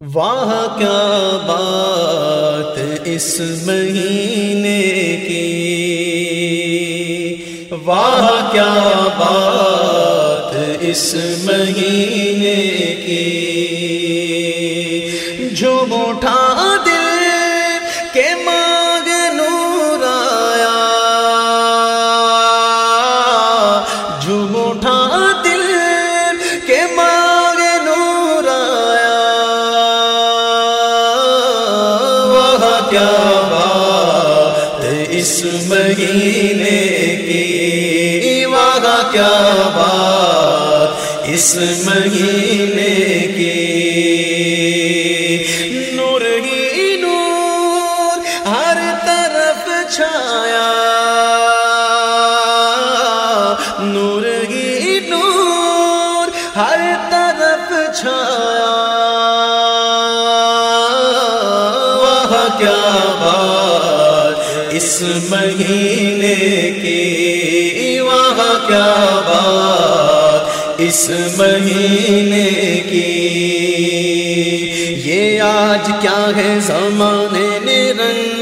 واہ کیا بات اس مہینے کی؟ واہ کیا بات اس مہینے کی؟ ہر طرف چھایا۔ وہ کیا بات؟ اس مہینے کی وہ کیا بات؟ اس مہینے کی۔ یہ آج کیا ہے؟ زمانے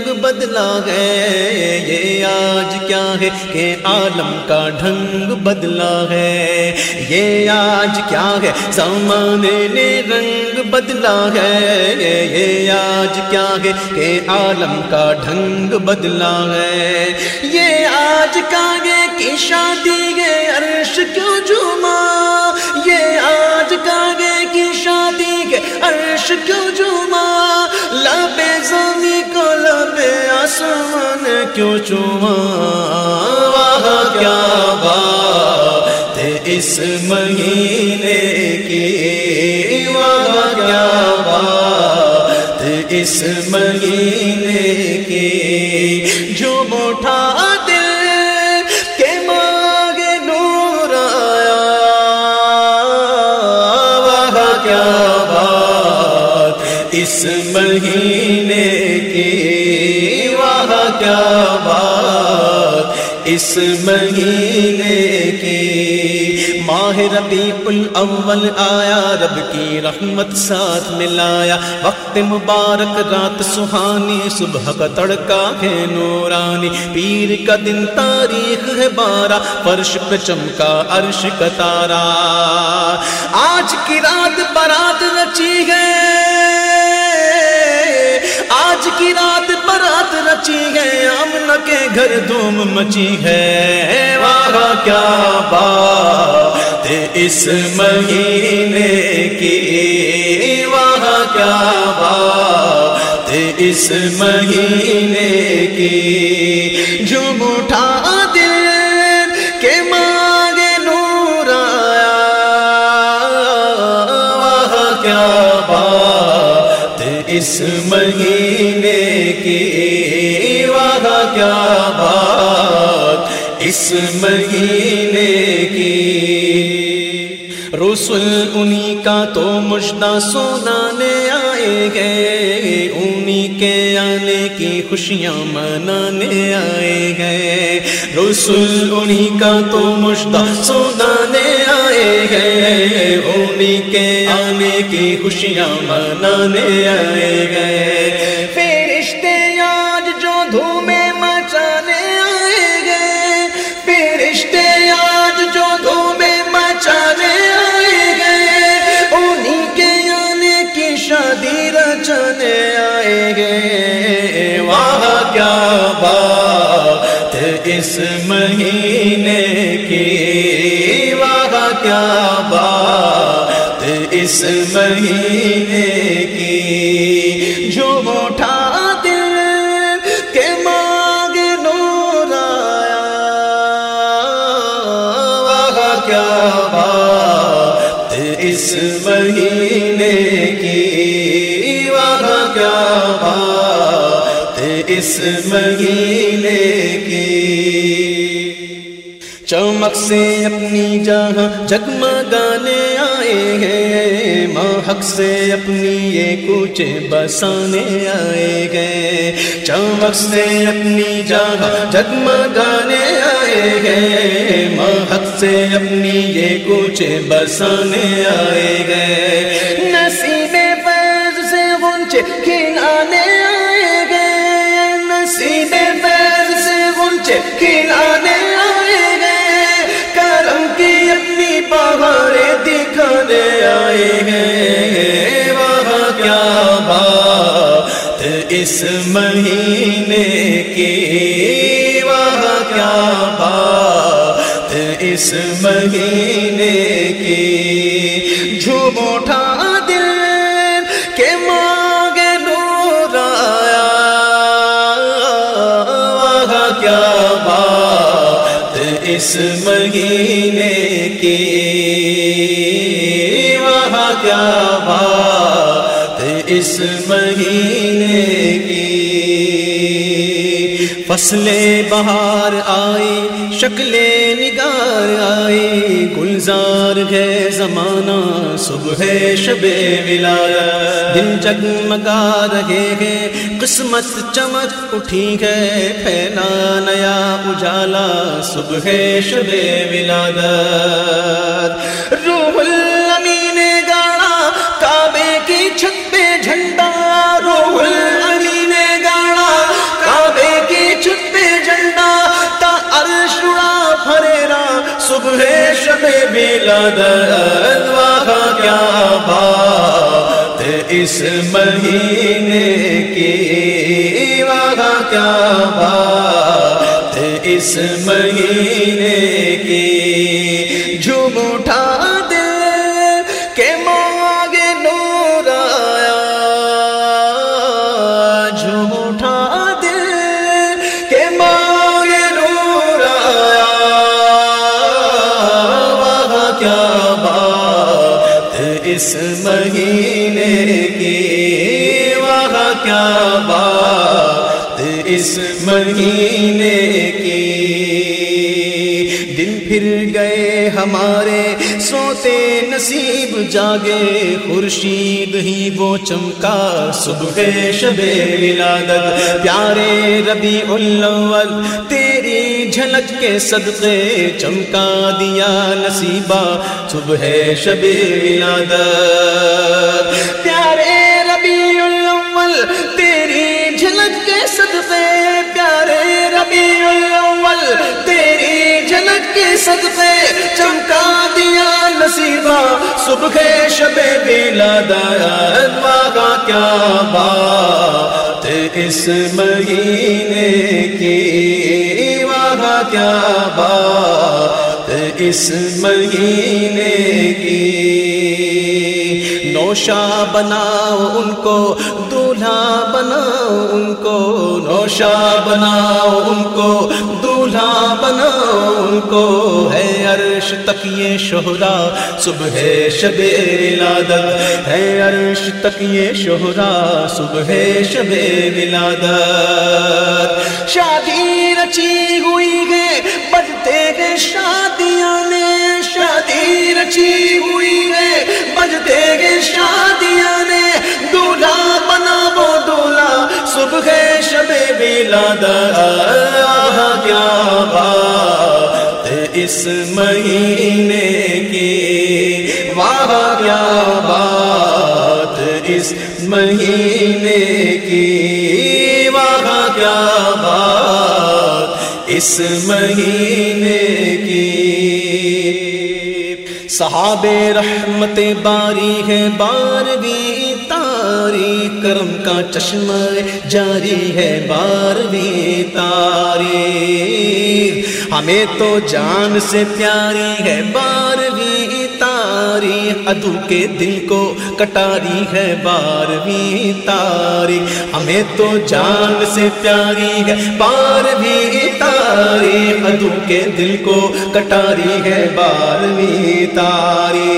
رنگ بدلا ہے، یہ آج کیا ہے کہ عالم کا ڈھنگ بدلا ہے؟ یہ آج کیا ہے، زمانے نے رنگ بدلا ہے؟ یہ آج کیا ہے کہ عالم کا ڈھنگ بدلا ہے؟ یہ آج کاگے کی شادی ہے، عرش کیوں جھوما؟ یہ آج کاگے کی شادی کے عرش کیوں جھوما؟ لبے آسمان کیوں چوما؟ واہ کیا بات اس مہینے کی؟ واہ کیا بات اس مہینے کی؟ جو موٹا اس اس مہینے کی ماہ ربیع الاول آیا، رب کی رحمت ساتھ ملایا۔ وقت مبارک، رات سہانی، صبح کا تڑکا ہے نورانی۔ پیر کا دن تاریخ ہے بارہ، فرش پہ چمکا عرش کا تارا۔ آج کی رات برات رچی ہے کے گھر دھوم مچی ہے۔ واہ کیا بات اس مہینے کی۔ واہ، کیا بات اس مہینے کی۔ اس مہینے کی۔ رسول انہی کا تو مجدہ سنانے آئے گئے۔ انہی کے آنے کی خوشیاں منانے آئے گئے۔ رسول انہی کا تو مجدہ سنانے آئے گئے۔ انہی کے آنے کی خوشیاں منانے آئے گئے۔ اس مہینے کی جو موٹا دل کے مانگ نور آیا۔ کیا بات اس مہینے کی؟ واہ کیا بات اس مہینے کی؟ چمک سے اپنی جہاں جگمگانے آئے ہیں۔ حق سے اپنی یہ کوچے بسانے آئے گئے۔ چمک سے اپنی جگہ جگمگانے آئے گئے۔ ماں حق سے اپنی یہ کوچے بسانے آئے گئے۔ نصیب فیض گنچے اس مہینے کی وہاں کیا بات اس مہینے کی جھوم اٹھا دل کے مانگ نور آیا۔ وہاں کیا بات اس مہینے کی وہاں کیا بات اس مہینے فصل بہار آئی، شکل نگار آئی۔ گلزار ہے زمانہ، صبح شب ولایا دن جگمگا رہے ہیں، قسمت چمک اٹھی ہے۔ پھیلا نیا اجالا، صبح شب ولادت شب ولادت وہاں کیا بات اس مہینے کی وہاں کیا بات اس مہینے کی جھوم اٹھا ہمارے سوتے نصیب جاگے، خورشید ہی وہ چمکا صبح شب ولادت پیارے ربی الاول، تیری جھلک کے صدقے چمکا دیا نصیبہ صبح شب ولادت صدقے چمکا دیا نصیبہ صبح شب ولادت وہاں کیا بات اس مہینے کی وہاں کیا بات اس مہینے کی نوشا بناؤ ان کو بناؤ ان کو، نوشا بناؤ ان کو، دولہا بناؤ ان کو۔ ہے عرش تک یہ شہرا صبح شب ولادت۔ ہے عرش تک یہ شہرا صبح شب ولادت۔ شادی رچی ہوئی ہے کیا بات اس مہینے کی؟ واہ، کیا بات اس مہینے کی؟ واہ، کیا بات اس مہینے کی؟ صحاب رحمت باری ہے بارہویں تاری کرم کا چشمہ جاری ہے بارہویں تاری ہمیں تو جان سے پیاری ہے بارہویں تاری ادو کے دل کو کٹاری ہے بارہویں تاری۔ ہمیں تو جان سے پیاری ہے بارہویں تاری۔ ادو کے دل کو کٹاری ہے بارہویں تاری۔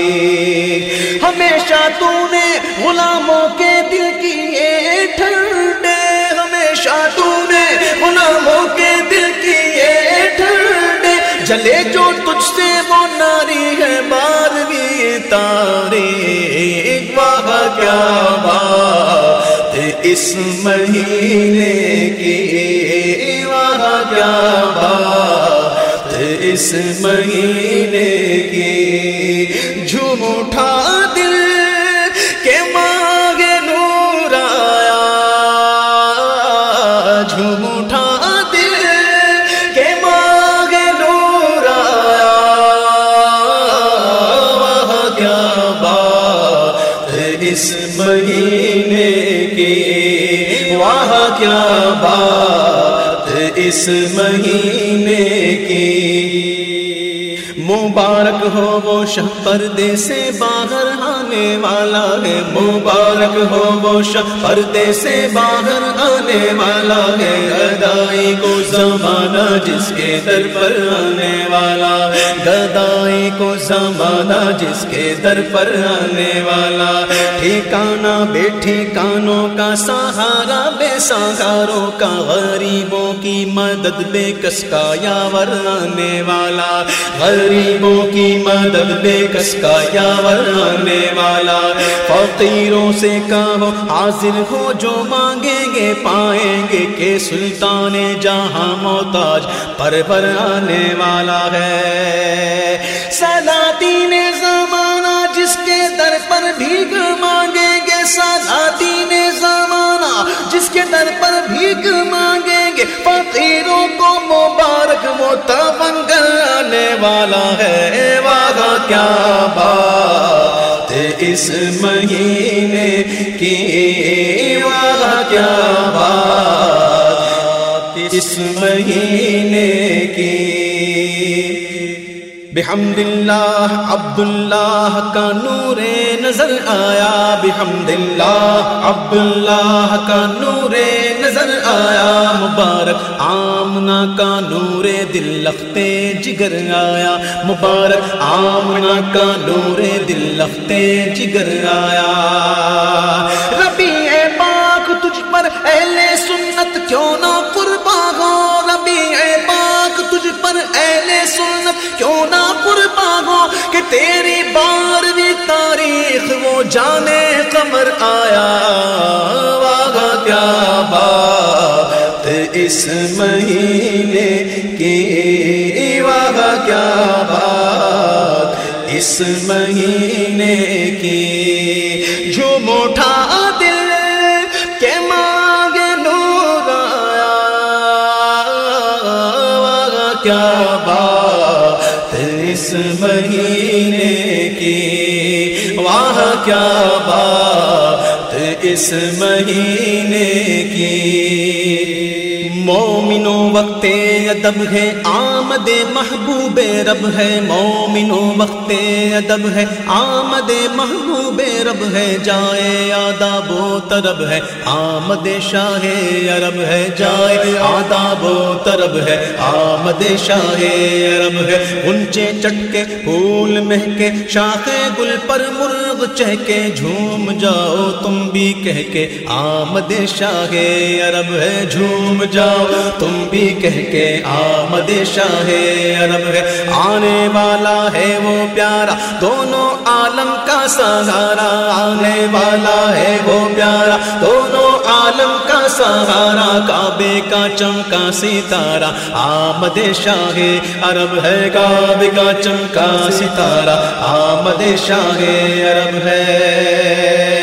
ہمیشہ تو نے غلاموں کے دل کیے ٹھنڈے۔ ہمیشہ تو نے غلاموں کے دل کیے ٹھنڈے۔ جلے جو بارہویں تاری واہ کیا بات اس مہینے کی واہ کیا بات اس مہینے کی اس مہینے کی مبارک ہو وہ شہ پردے سے باہر آنے والا ہے۔ مبارک ہو وہ شہ پردے سے باہر آنے والا ہے۔ گدائی کو زمانہ جس کے در پر آنے والا ہے۔ گدائی کو زمانہ جس کے در پر آنے والا ٹھیکانا بے ٹھیکانوں کا سہارا، بے سہاروں کا غریبوں کی مدد، بے کس کا یاور آنے والا۔ غریبوں کی مدد، بے کس کا یا ورنے والا۔ فقیروں سے کہو، حاضر ہو جو مانگیں گے، پائیں گے کہ سلطان جہاں محتاج پر پر آنے والا ہے۔ سلاطین زمانہ جس کے در پر بھیگ مانگیں گے سلاطین زمانہ جس کے در پر بھیگ مانگیں گے۔ فقیروں کو مبارک متفنگ آنے والا ہے واہ کیا بات اس مہینے کی؟ واہ کیا بات اس مہینے کی؟ بحمد اللہ عبد اللہ کا نور نظر آیا بحمد اللہ عبد اللہ کا نور نظر آیا، مبارک آمنا کا نور دل لختے جگر آیا، مبارک آمنا کا نور دل لختے جگر آیا۔ ربیع پاک، تجھ پر اہل سنت کیوں نہ قربا ہو ربیع پاک، تجھ پر اہل سنت کیوں نہ قربا ہو کہ تیری بارہویں تاریخ وہ جانے قمر آیا۔ واہ کیا بات اس مہینے کی۔ واہ کیا بات اس مہینے کی۔ مہینے کی۔ واہ کیا بات اس مہینے کی؟ مومنوں وقت ادب ہے آمد محبوب رب ہے، مومنوں وقت ادب ہے۔ آمد محبوب رب ہے، جائے آداب و طرب ہے۔ آمد شاہ عرب ہے، جائے آداب و طرب ہے۔ آمد شاہ عرب ہے، اونچے چٹکے، پھول مہکے۔ شاخ گل پر مرغ چہکے، جھوم جاؤ تم بھی کہہ کے آمد شاہ عرب ہے، جھوم جاؤ تم بھی کہہ کے آمد شاہ عرب ہے، آنے والا ہے وہ پیارا، دونوں عالم کا سہارا، آنے والا ہے وہ پیارا، دونوں عالم کا سہارا، کعبے کا چمکا ستارہ، آمد شاہ عرب ہے، کعبے کا چمکا ستارہ، آمد شاہ عرب ہے۔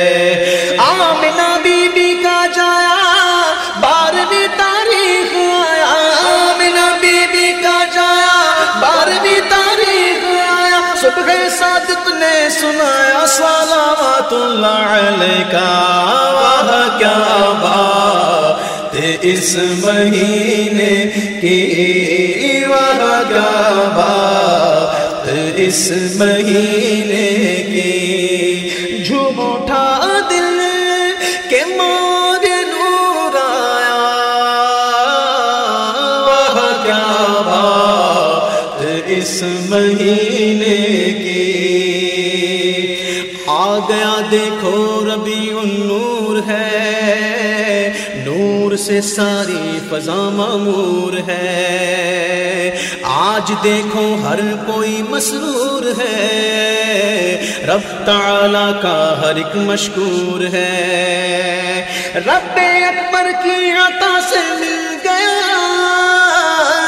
اس مہینے کی وہ کیا بات اس مہینے سے ساری فضا معمور ہے۔ آج دیکھو ہر کوئی مسرور ہے۔ رب تعالی کا ہر ایک مشکور ہے۔ رب اکبر کی عطا سے مل گیا۔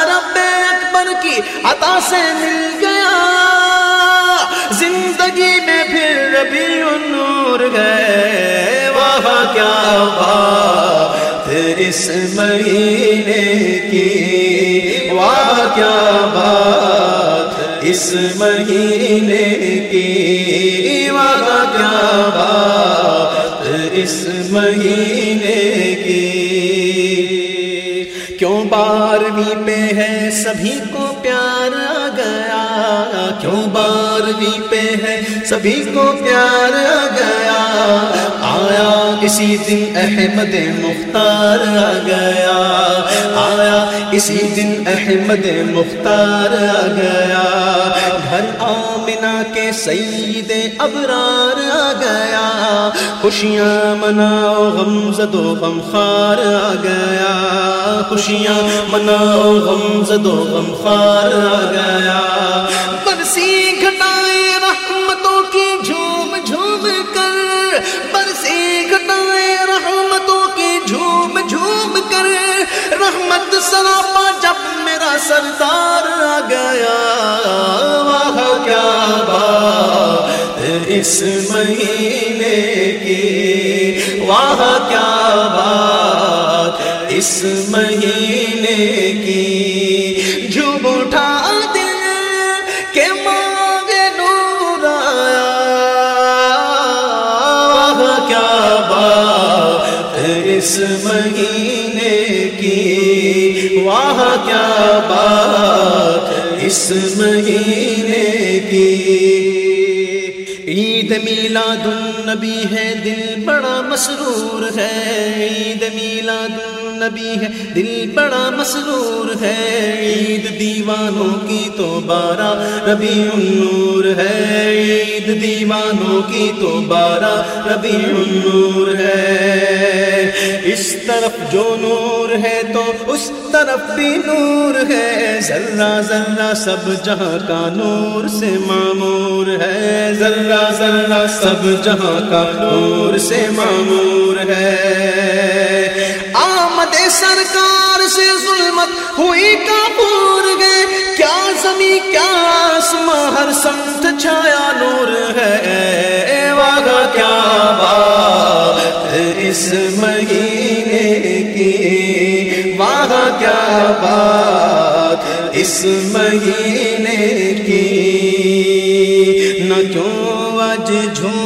رب اکبر کی عطا سے مل گیا۔ زندگی میں پھر ربی نور گئے واہ کیا بات۔ اس مہینے کی۔ واہ، کیا بات۔ اس مہینے کی۔ واہ، کیا بات۔ اس مہینے کی۔ کیوں بارہویں پہ ہے سبھی کو پیار آ گیا؟ کیوں بارہویں پہ ہے سبھی کو پیار آ گیا؟ اسی دن احمد مختار آ گیا۔ آیا اسی دن احمد مختار آ گیا۔ گھر آمنا کے سعید ابرار آ گیا۔ خوشیاں مناؤ غم زدو غم خار آ گیا۔ خوشیاں مناؤ غم زدو غم خار آ گیا۔ برسی سراپا جب میرا سردار آ گیا، واہ کیا بات اس مہینے کی۔ واہ کیا بات اس مہینے کی۔ جھوم اٹھا دل کے مانگے نور آیا۔ واہ کیا بات اس مہینے کیا بات اس مہینے کی؟ عید میلاد النبی ہے، دل بڑا مسرور ہے۔ عید میلاد النبی ہے، دل بڑا مسرور ہے۔ عید دیوانوں کی تو بارہ ربیع النور ہے۔ عید دیوانوں کی تو بارہ ربیع النور ہے۔ اس طرف جو نور ہے تو اس طرف بھی نور ہے۔ ذرہ ذرہ سب جہاں کا نور سے معمور ہے۔ ذرہ ذرہ سب جہاں کا نور سے معمور ہے۔ آمد سرکار سے ظلمت ہوئی کپور گئے کیا زمین، کیا آسماں ہر سمت چھایا نور ہے۔ واہ، کیا بات اس مہینے کی؟ واہ، کیا بات اس مہینے کی؟ نہ کیوں آج جھوم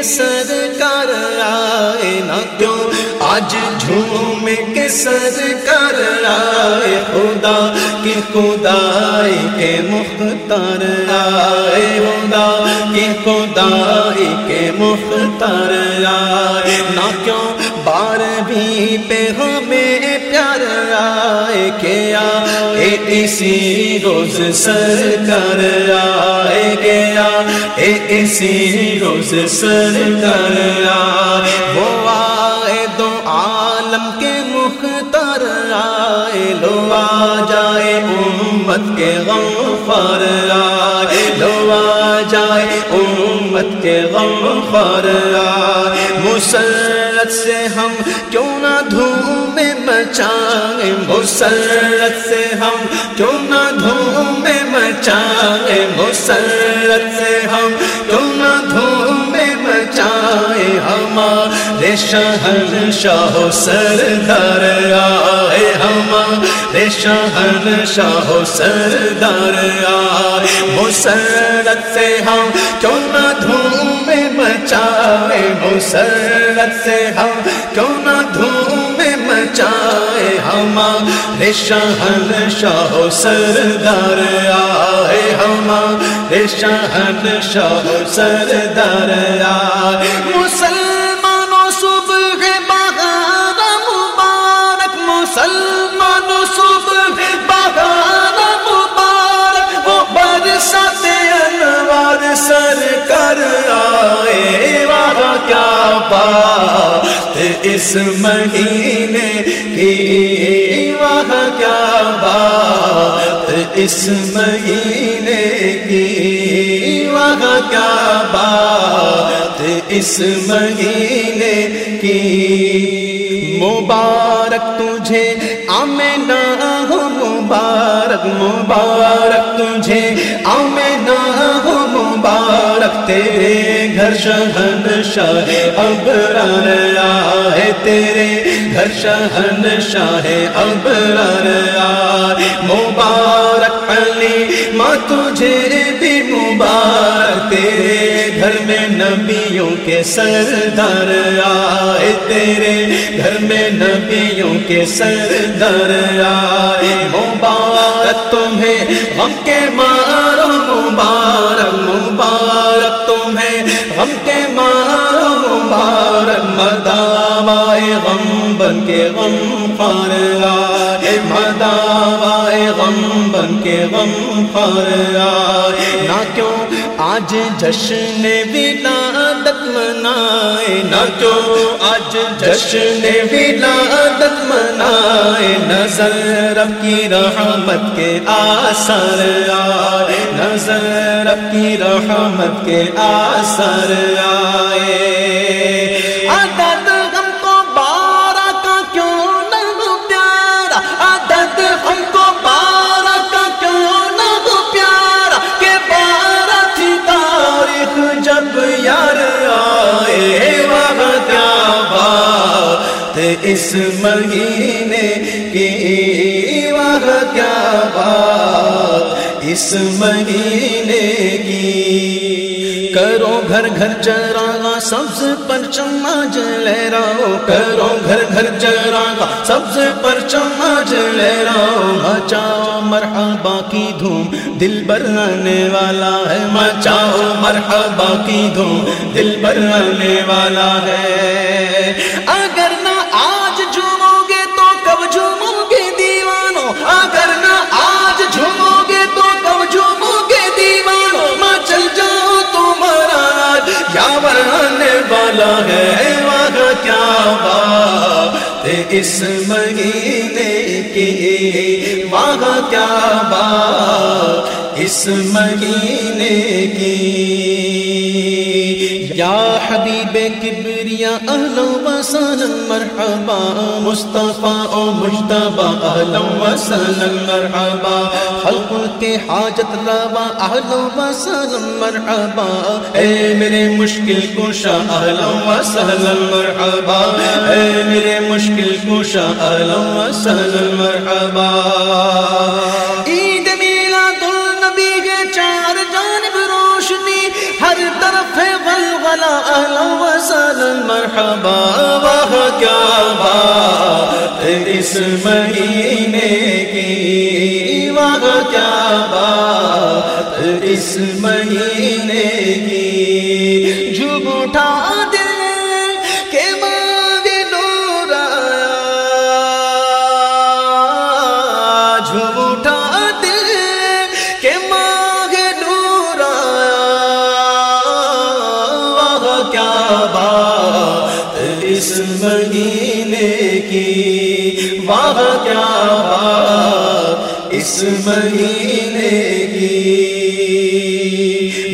کے سر کر آئے نہ کیوں؟ آج جھوم کے سر کر آئے خدا کی خدائی کے مختار آئے خدا کی خدائی کے مختار آئے نہ کیوں؟ بار بھی پہ ہمیں پیار آئے کیا اسی روز سر کر آئے گیا، اے اسی روز سر کر آئے، وہ آئے دو عالم کے مختار آئے، لو آ جائے امت کے غم پر آئے، لو آ امت کے غم پر آئے۔ مسرت سے ہم کیوں نہ دھوم مچائیں مسرت سے ہم کیوں نہ دھوم مچائیں مسرت سے ہم کیوں نہ دھوم مچائیں ہمارے شہن شاہ سردار آئے ہمارے شہن شاہ سردار آئے۔ مسرت سے ہم کیوں نہ دھوم مچائے۔ مسرت سے ہم کیوں نہ دھوم مچائے۔ ہمارے شہن شاہ سردار آئے۔ ہمارے شہن شاہ سردار آئے۔ مسلمانوں کر آئے، واہ کیا بات، اس مہینے کی واہ کیا بات، اس مہینے کی واہ کیا بات، اس مہینے کی مبارک تجھے، آمینہ ہو مبارک مبارک تجھے، آمینہ مبارک تیرے گھر شہن شاہ ابرار آئے تیرے گھر شہن شاہ ابرار آئے۔ مبارک علی، ماں تجھے بھی مبارک۔ تیرے گھر میں نبیوں کے سردار آئے۔ تیرے گھر میں نبیوں کے سردار آئے۔ مبارک تمہیں، غم کے مارو، مبارک مبارک۔ تمہیں غم کے مارو مبارک مداوائے غم، بن کے غم پر آئے۔ مداوائے غم، بن کے غم پر آئے۔ نہ کیوں آج جشن ولادت منائے نہ جو آج جشن ولادت منائے نظر رب کی رحمت کے آثار آئے نظر رب کی رحمت کے آثار آئے۔ عدد اس مہینے کی وہاں کیا بات؟ اس مہینے کی کرو گھر گھر چراغا سبز پر چما جلے کرو گھر گھر چراغا سبز پر چما جلے مچاؤ مرحبا کی دھوم، دل بر والا ہے۔ مچاؤ مرحبا کی دھوم، دل بر والا ہے۔ والا ہے وہاں کیا بات؟ اس مہینے کی وہاں کیا بات؟ اس مہینے کی یا حبیب کبریا اہلا و مرحبا، مصطفیٰ او مجتبا اہلا و سہلا مرحبا، خلق کے حاجت روا اہلا و مرحبا، اے میرے مشکل کشا اہلا و مرحبا، اے میرے مشکل کشا اہلا و سہلا مرحبا۔ والا اہلا و مرحبا وہ کیا بات، اس مہینے کی وہ کیا بات، اس مہینے مدینے کی۔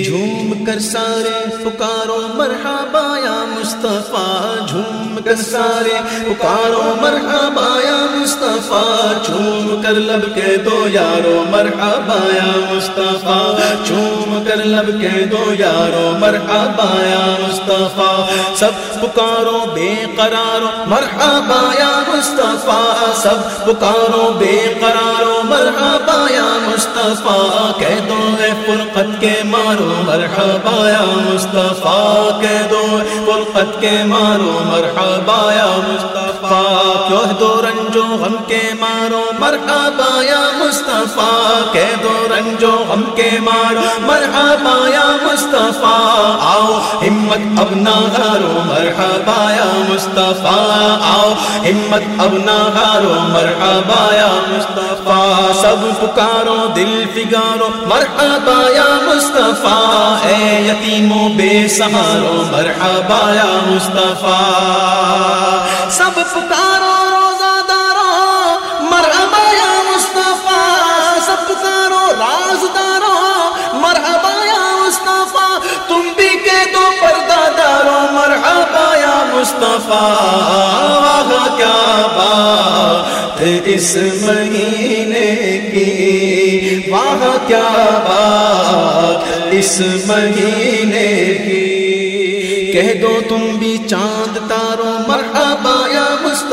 جھوم کر سارے پکارو مرحبا یا مصطفیٰ۔ جھوم کر سارے پکارو مرحبا یا مصطفیٰ، چوم کر لب کے دو یارو مرحبا یا مصطفیٰ۔ چوم کر لب کے دو یارو مرحبا یا مصطفیٰ۔ سب پکارو بے قرارو مرحبا یا مصطفیٰ۔ سب پکارو بے قرارو مرحبا یا مصطفیٰ۔ کہہ دو اے فرقت کے مارو مرحبا یا مصطفیٰ۔ کہہ دو فرقت کے مارو مرحبا یا مصطفیٰ۔ کہہ دو رنجو غم کے مارو مرحبا یا مصطفیٰ کہہ دو رنجو غم کے مارو مرحبا یا مصطفیٰ۔ آؤ، ہمت اب نہ ہارو مرحبا یا مصطفیٰ۔ آؤ، ہمت اب نہ ہارو مرحبا یا مصطفیٰ۔ سب پکارو، دل فگارو، مرحبا یا مصطفیٰ۔ اے یتیموں بے سہارو، مرحبا یا مصطفیٰ۔ سب پکارو مصطفیٰ کیا بات اس مہینے کی؟ واہ کیا بات اس مہینے کی؟ کہہ دو تم بھی چاند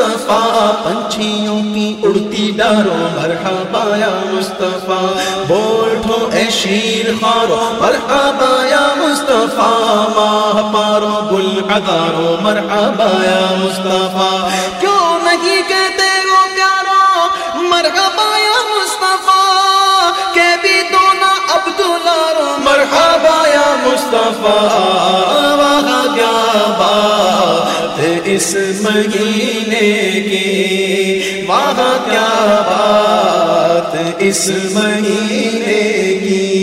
مصطفیٰ، پنچھیوں کی اڑتی ڈارو مرحبا یا مصطفیٰ۔ بولٹھو اے شیر خارو مرحبا یا مصطفیٰ۔ ماہ پارو گل ہزاروں مرحبا یا مصطفیٰ۔ کیوں نہیں کہتے ہو پیارو مرحبا یا مصطفیٰ۔ کہ بھی دونا عبداللہ۔ مرحبا یا مصطفیٰ وہاں کیا بات اس مہینے۔ اس مہینے کی۔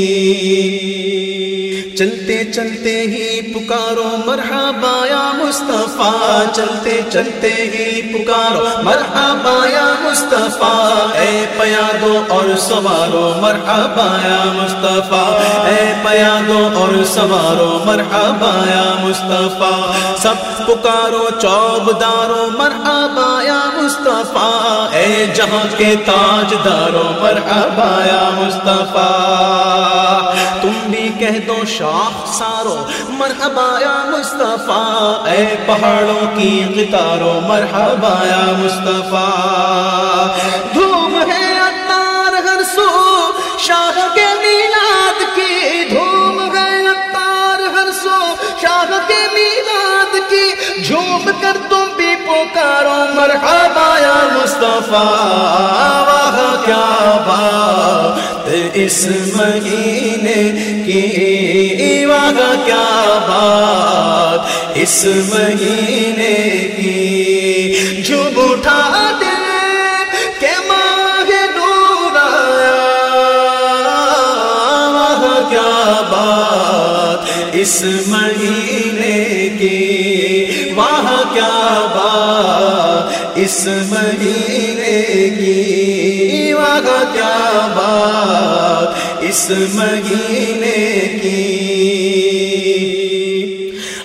چلتے چلتے ہی پکارو مرحبا یا مصطفیٰ، چلتے چلتے ہی پکارو مرحبا یا مصطفیٰ۔ اے پیادو اور سوارو مرحبا یا مصطفیٰ۔ اے پیادو اور سوارو مرحبا یا مصطفیٰ۔ سب پکارو چوب دارو مرحبا یا مصطفیٰ۔ اے جہاں کے تاج دارو مرحبا یا مصطفیٰ۔ تم بھی کہہ دو شاخ سارو مرحبا یا مصطفیٰ، اے پہاڑوں کی قطارو مرحبا یا مصطفیٰ۔ دھوم ہے اتار ہر سو، شاہ کے میلاد کی۔ دھوم ہے اتار ہر سو، شاہ کے میلاد کی۔ جھوم کر تم بھی پکارو مرحبا یا مصطفیٰ، واہ کیا بات، اس مہینے کی واہ کیا بات، اس مہینے کی جو اٹھا دے کہ ماہ نور آیا۔ واہ کیا بات، اس مہینے کی واہ کیا بات۔ اس مہینے کی واہ کیا بات؟ اس مہینے کی۔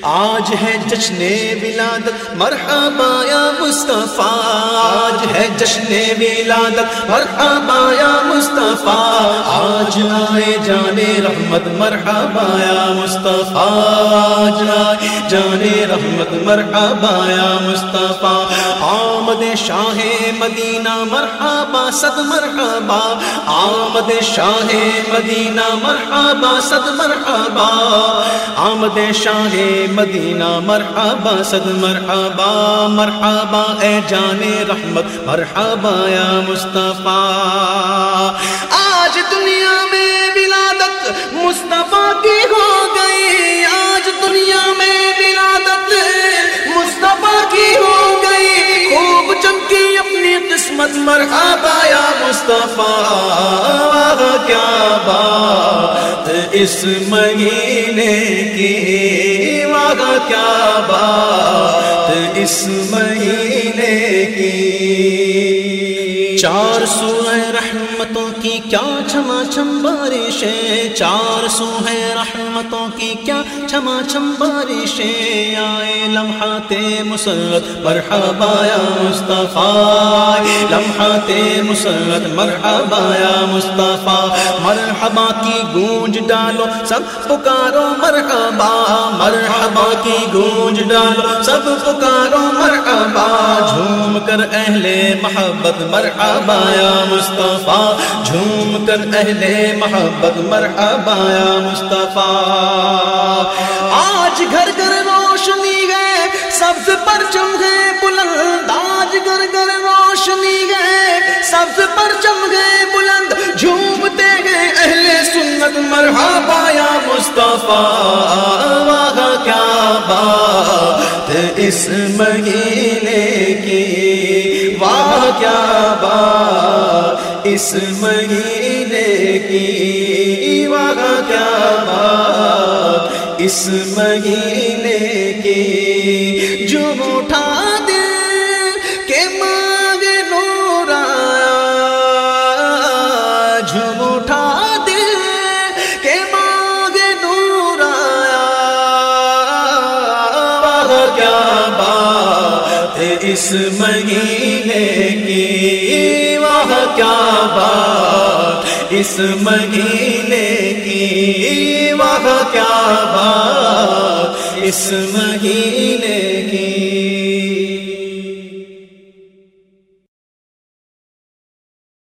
آج ہے جشن ولادت مرحبا یا مصطفیٰ، آج ہے جشن ولادت مرحبا یا مصطفیٰ، آج آئے جانے رحمت، مرحبا یا مصطفیٰ، آج آئے جانے رحمت، مرحبا یا مصطفیٰ، آمد شاہ مدینہ، مرحبا صد مرحبا، آمد شاہ مدینہ، مرحبا صد مرحبا، آمد شاہ مدینہ، مرحبا صد مرحبا مرحبا اے جان رحمت مرحبا یا مصطفیٰ۔ آج دنیا میں ولادت مصطفیٰ کی قسمت مرحبا یا مصطفیٰ، کیا بات اس مہینے کی؟ واہ، کیا بات اس مہینے کی؟ چار سو ہے رحمتوں کی کیا چھما چھم بارشیں چار سو ہے رحمتوں کی کیا چھما چھم بارشیں آئے لمحات مسرت، مرحبا یا مصطفیٰ۔ لمحات مسرت، مرحبا یا مصطفیٰ۔ مرحبا کی گونج ڈالو، سب پکارو مرحبا۔ مرحبا کی گونج ڈالو، سب پکارو مرحبا۔ جھوم کر اہل محبت، مرحبا۔ یا مصطفیٰ جھوم کر اہل محبت مرحبا یا مصطفیٰ۔ آج گھر گھر روشنی ہے، سبز پرچم ہے، بلند آج گھر گھر روشنی ہے۔ سبز پرچم ہے، بلند جھومتے ہیں اہل سنت مرحبا یا مصطفیٰ۔ واہ کیا بات اس مہینے کی۔ کیا بات اس مہینے کی؟ واہ، کیا بات اس مہینے کی؟ جو اٹھا دے کہ مانگ نورا جھوم اٹھا دے کہ مانگ نورا کیا بات اس مہینے کی وہ کیا بات اس مہینے کی وہ کیا بات اس مہینے کی